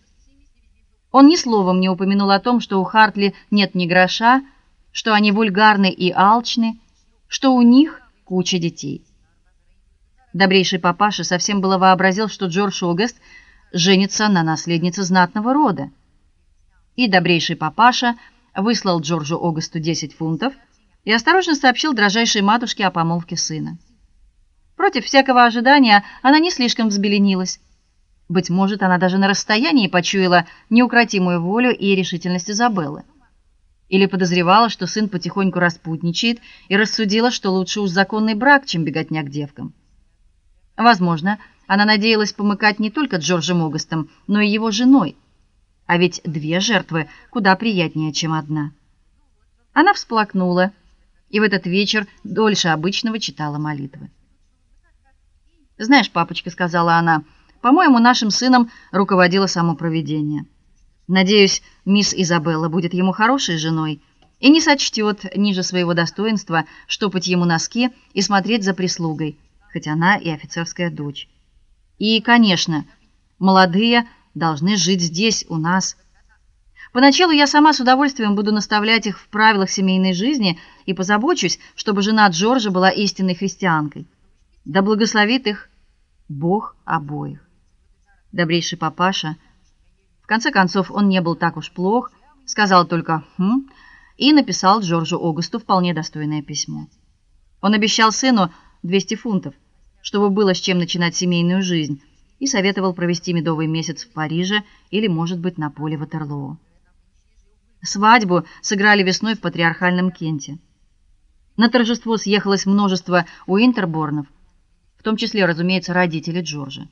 Speaker 1: Он ни словом не упомянул о том, что у Хартли нет ни гроша, что они вульгарны и алчны, что у них куча детей. Добрейший папаша совсем было вообразил, что Джордж Огест женится на наследнице знатного рода. И добрейший папаша выслал Джорджу Огасту 10 фунтов и осторожно сообщил дрожайшей матушке о помолвке сына. Против всякого ожидания она не слишком взбеленилась. Быть может, она даже на расстоянии почуяла неукротимую волю и решительность Изабеллы. Или подозревала, что сын потихоньку распутничает, и рассудила, что лучше уж законный брак, чем беготня к девкам. Возможно, она надеялась помыкать не только Джорджем Огастом, но и его женой. А ведь две жертвы куда приятнее, чем одна. Она всплакнула и в этот вечер дольше обычного читала молитвы. Знаешь, папочка, сказала она, по-моему, нашим сыном руководило само провидение. Надеюсь, мисс Изабелла будет ему хорошей женой и не сочтет ниже своего достоинства штопать ему носки и смотреть за прислугой, хоть она и офицерская дочь. И, конечно, молодые должны жить здесь у нас. Поначалу я сама с удовольствием буду наставлять их в правилах семейной жизни и позабочусь, чтобы жена Джорджа была истинной христианкой. Да благословит их Бог обоих. Добрейший папаша, в конце концов, он не был так уж плох, сказал только хм и написал Джорджу Огасту вполне достойное письмо. Он обещал сыну 200 фунтов, чтобы было с чем начинать семейную жизнь, и советовал провести медовый месяц в Париже или, может быть, на поле Ватерлоо. Свадьбу сыграли весной в патриархальном Кенте. На торжество съехалось множество уинтерборнов, в том числе, разумеется, родители Джорджа.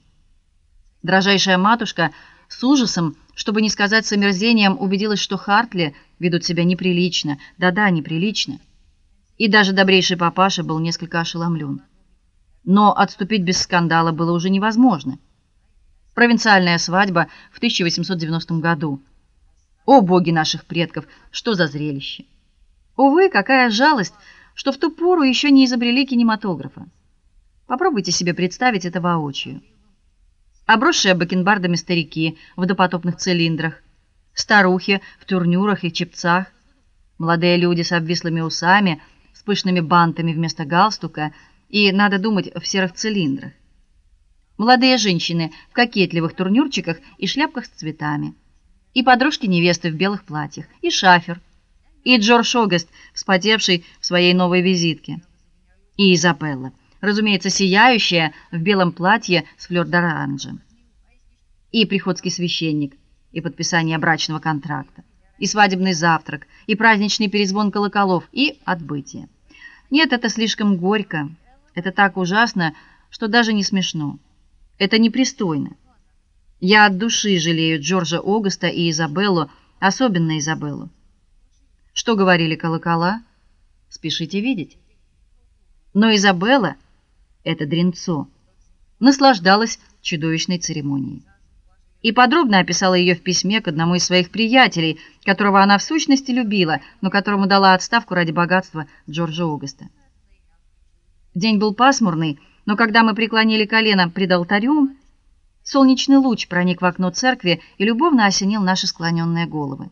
Speaker 1: Дрожайшая матушка с ужасом, чтобы не сказать с омерзением, убедилась, что Хартли ведут себя неприлично, да-да, неприлично. И даже добрейший папаша был несколько ошеломлен. Но отступить без скандала было уже невозможно. Провинциальная свадьба в 1890 году. О боги наших предков, что за зрелище! Увы, какая жалость, что в ту пору еще не изобрели кинематографа. Попробуйте себе представить это воочию. Обросшие бакенбардами старики в допотопных цилиндрах, старухи в турнюрах и чепцах, молодые люди с обвислыми усами, пышными бантами вместо галстука и, надо думать, в серых цилиндрах. Молодые женщины в кокетливых турнюрчиках и шляпках с цветами и подружки невесты в белых платьях, и шафер, и Джордж Огест, вспотевший в своей новой визитке, и Изабелла, разумеется, сияющая в белом платье с флёр-д'оранжем, и приходский священник, и подписание брачного контракта, и свадебный завтрак, и праздничный перезвон колоколов, и отбытие. Нет, это слишком горько. Это так ужасно, что даже не смешно. Это непристойно. Я от души жалею Джорджа Огуста и Изабеллу, особенно Изабеллу. Что говорили колокола? Спешите видеть. Но Изабелла, это дренцо, наслаждалась чудовищной церемонией. И подробно описала ее в письме к одному из своих приятелей, которого она в сущности любила, но которому дала отставку ради богатства Джорджа Огуста. День был пасмурный, но когда мы преклонили колено пред алтарем, солнечный луч проник в окно церкви и любовно осенил наши склоненные головы.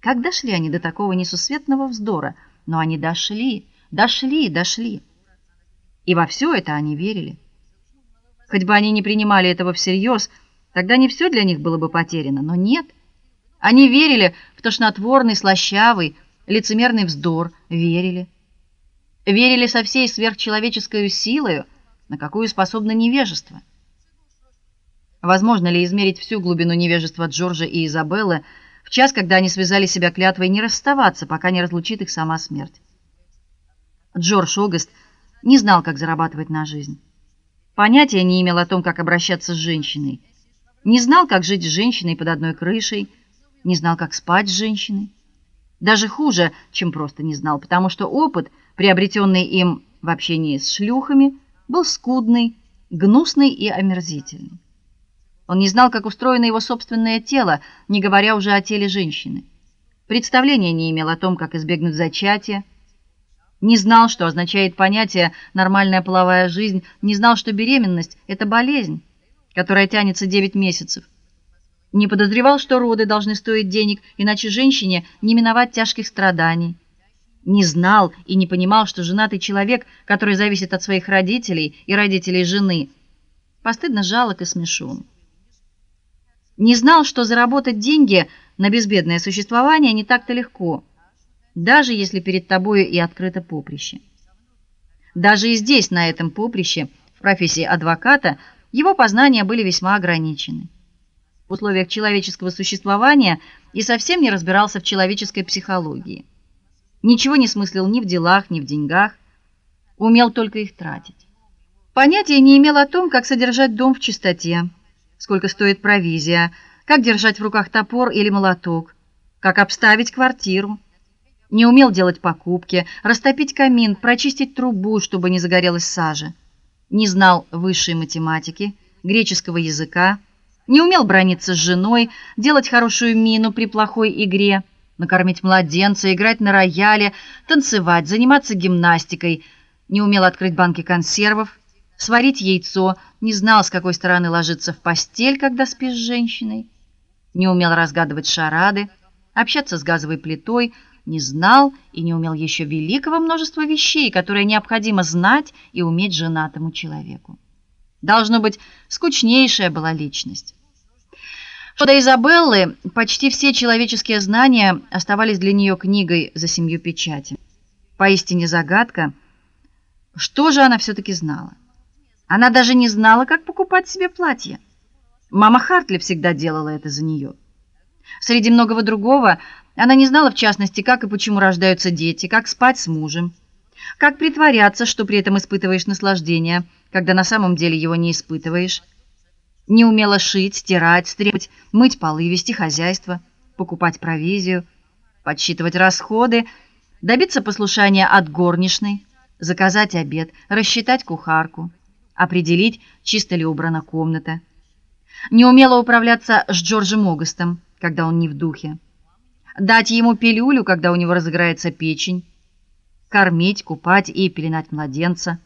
Speaker 1: Как дошли они до такого несусветного вздора, но они дошли, дошли, дошли. И во все это они верили. Хоть бы они не принимали этого всерьез, тогда не все для них было бы потеряно, но нет. Они верили в тошнотворный, слащавый, лицемерный вздор, верили. Верили со всей сверхчеловеческой силой, на какую способно невежество. Возможно ли измерить всю глубину невежества Джорджа и Изабеллы в час, когда они связали себя клятвой не расставаться, пока не разлучит их сама смерть? Джордж Огест не знал, как зарабатывать на жизнь. Понятия не имел о том, как обращаться с женщиной. Не знал, как жить с женщиной под одной крышей, не знал, как спать с женщиной. Даже хуже, чем просто не знал, потому что опыт, приобретенный им в общении с шлюхами, был скудный, гнусный и омерзительный. Он не знал, как устроено его собственное тело, не говоря уже о теле женщины. Представления не имел о том, как избегнуть зачатия, не знал, что означает понятие нормальная половая жизнь, не знал, что беременность это болезнь, которая тянется 9 месяцев. Не подозревал, что роды должны стоить денег, иначе женщине не миновать тяжких страданий. Не знал и не понимал, что женатый человек, который зависит от своих родителей и родителей жены, постыдно жалок и смешон. Не знал, что заработать деньги на безбедное существование не так-то легко даже если перед тобою и открыто поприще. Даже и здесь, на этом поприще, в профессии адвоката, его познания были весьма ограничены. В условиях человеческого существования и совсем не разбирался в человеческой психологии. Ничего не смыслил ни в делах, ни в деньгах, умел только их тратить. Понятия не имел о том, как содержать дом в чистоте, сколько стоит провизия, как держать в руках топор или молоток, как обставить квартиру не умел делать покупки, растопить камин, прочистить трубу, чтобы не загорелась сажа. Не знал высшей математики, греческого языка, не умел браниться с женой, делать хорошую мину при плохой игре, накормить младенца, играть на рояле, танцевать, заниматься гимнастикой, не умел открыть банки консервов, сварить яйцо, не знал, с какой стороны ложиться в постель, когда спишь с женщиной, не умел разгадывать шарады, общаться с газовой плитой, не знал и не умел еще великого множества вещей, которые необходимо знать и уметь женатому человеку. Должно быть, скучнейшая была личность. Что до Изабеллы, почти все человеческие знания оставались для нее книгой за семью печатями. Поистине загадка, что же она все таки знала? Она даже не знала, как покупать себе платье. Мама Хартли всегда делала это за нее. Среди многого другого она не знала в частности, как и почему рождаются дети, как спать с мужем, как притворяться, что при этом испытываешь наслаждение, когда на самом деле его не испытываешь. Не умела шить, стирать, стряпать, мыть полы, вести хозяйство, покупать провизию, подсчитывать расходы, добиться послушания от горничной, заказать обед, рассчитать кухарку, определить, чисто ли убрана комната. Не умела управляться с Джорджем Огастом, когда он не в духе дать ему пилюлю, когда у него разыграется печень, кормить, купать и пеленать младенца,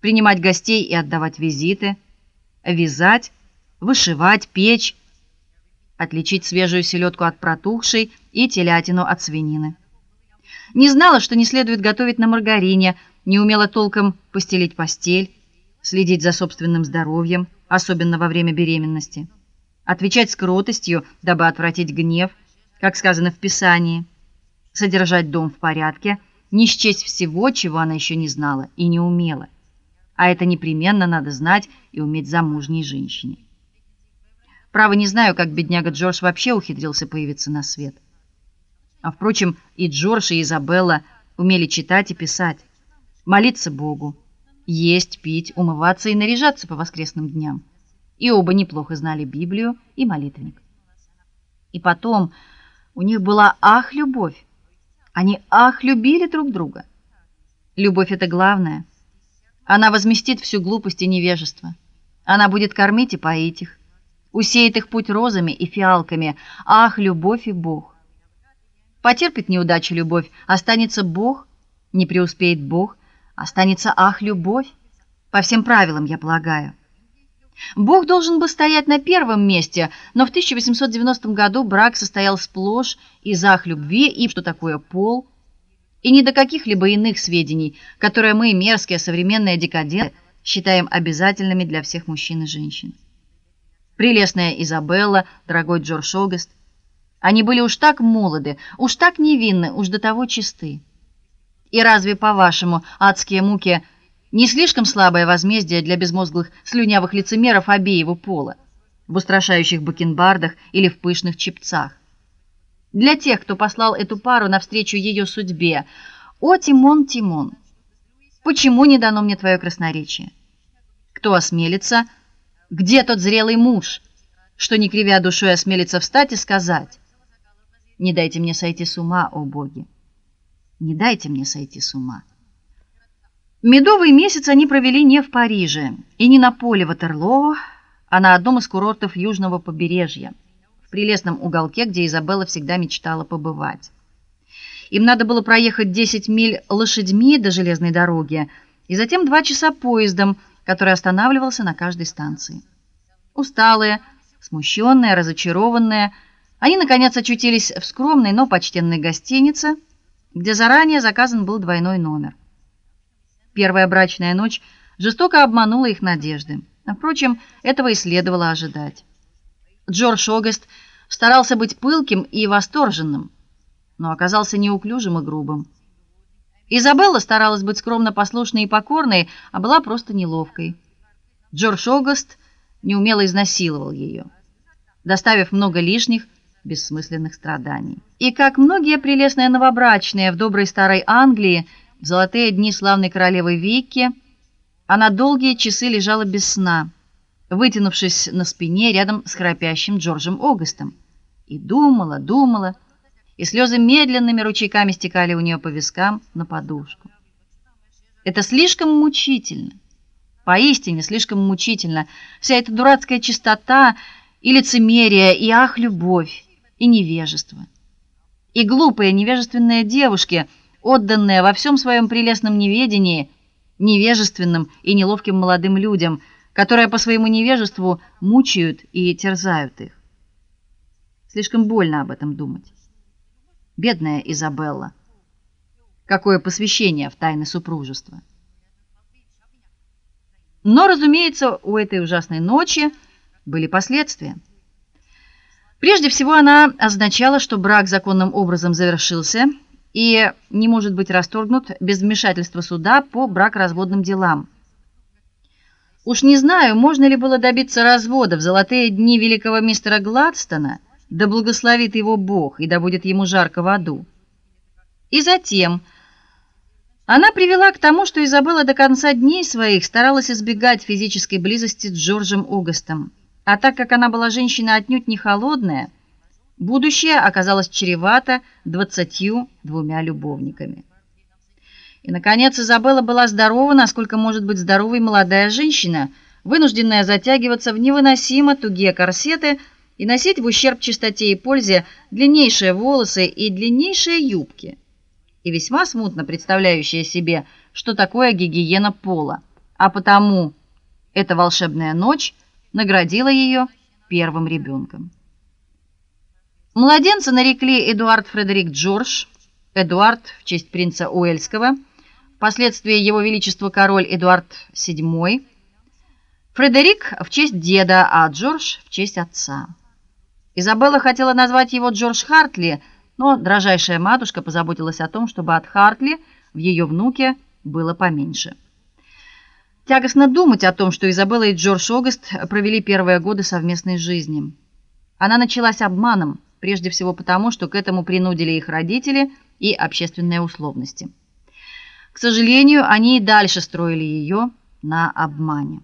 Speaker 1: принимать гостей и отдавать визиты, вязать, вышивать, печь, отличить свежую селедку от протухшей и телятину от свинины. Не знала, что не следует готовить на маргарине, не умела толком постелить постель, следить за собственным здоровьем, особенно во время беременности, отвечать с кротостью, дабы отвратить гнев – как сказано в Писании, содержать дом в порядке, не счесть всего, чего она еще не знала и не умела. А это непременно надо знать и уметь замужней женщине. Право не знаю, как бедняга Джордж вообще ухитрился появиться на свет. А впрочем, и Джордж, и Изабелла умели читать и писать, молиться Богу, есть, пить, умываться и наряжаться по воскресным дням. И оба неплохо знали Библию и молитвенник. И потом у них была ах любовь. Они ах любили друг друга. Любовь это главное. Она возместит всю глупость и невежество. Она будет кормить и поить их, усеет их путь розами и фиалками. Ах, любовь и Бог. Потерпит неудачу любовь, останется Бог, не преуспеет Бог, останется ах, любовь. По всем правилам, я полагаю. Бог должен был стоять на первом месте, но в 1890 году брак состоял сплошь из ах любви и что такое пол, и не до каких-либо иных сведений, которые мы, мерзкие современные декаденты, считаем обязательными для всех мужчин и женщин. Прелестная Изабелла, дорогой Джордж Огест, они были уж так молоды, уж так невинны, уж до того чисты. И разве, по-вашему, адские муки – не слишком слабое возмездие для безмозглых слюнявых лицемеров обеего пола, в устрашающих бакенбардах или в пышных чепцах. Для тех, кто послал эту пару навстречу ее судьбе, о Тимон, Тимон, Почему не дано мне твое красноречие? Кто осмелится? Где тот зрелый муж, что не кривя душой осмелится встать и сказать: "Не дайте мне сойти с ума, о боги. Не дайте мне сойти с ума". Медовый месяц они провели не в Париже и не на поле Ватерлоо, а на одном из курортов южного побережья, в прелестном уголке, где Изабелла всегда мечтала побывать. Им надо было проехать 10 миль лошадьми до железной дороги и затем два часа поездом, который останавливался на каждой станции. Усталые, смущенные, разочарованные, они наконец очутились в скромной, но почтенной гостинице, где заранее заказан был двойной номер. Первая брачная ночь жестоко обманула их надежды. Впрочем, этого и следовало ожидать. Джордж Огест старался быть пылким и восторженным, но оказался неуклюжим и грубым. Изабелла старалась быть скромно послушной и покорной, а была просто неловкой. Джордж Огест неумело изнасиловал ее, доставив много лишних бессмысленных страданий. И как многие прелестные новобрачные в доброй старой Англии, в золотые дни славной королевы Вики она долгие часы лежала без сна, вытянувшись на спине рядом с храпящим Джорджем Огастом, и думала, думала, и слезы медленными ручейками стекали у нее по вискам на подушку. Это слишком мучительно. Поистине слишком мучительно вся эта дурацкая чистота и лицемерие, и ах, любовь, и невежество. И глупые невежественные девушки – отданная во всем своем прелестном неведении невежественным и неловким молодым людям, которые по своему невежеству мучают и терзают их. Слишком больно об этом думать. Бедная Изабелла. Какое посвящение в тайны супружества. Но, разумеется, у этой ужасной ночи были последствия. Прежде всего, она означала, что брак законным образом завершился и не может быть расторгнут без вмешательства суда по бракоразводным делам. Уж не знаю, можно ли было добиться развода в золотые дни великого мистера Гладстона, да благословит его Бог и да будет ему жарко в аду. И затем она привела к тому, что Изабелла до конца дней своих старалась избегать физической близости с Джорджем Огастом. А так как она была женщина отнюдь не холодная, Будущее оказалось чревато двадцатью двумя любовниками. И наконец Изабелла была здорова, насколько может быть здоровой молодая женщина, вынужденная затягиваться в невыносимо тугие корсеты и носить в ущерб чистоте и пользе длиннейшие волосы и длиннейшие юбки, и весьма смутно представляющая себе, что такое гигиена пола. А потому эта волшебная ночь наградила ее первым ребенком. Младенца нарекли Эдуард Фредерик Джордж, Эдуард в честь принца Уэльского, впоследствии его величество король Эдуард VII, Фредерик в честь деда, а Джордж в честь отца. Изабелла хотела назвать его Джордж Хартли, но дрожайшая матушка позаботилась о том, чтобы от Хартли в ее внуке было поменьше. Тягостно думать о том, что Изабелла и Джордж Огест провели первые годы совместной жизни. Она началась обманом прежде всего потому, что к этому принудили их родители и общественные условности. К сожалению, они и дальше строили ее на обмане.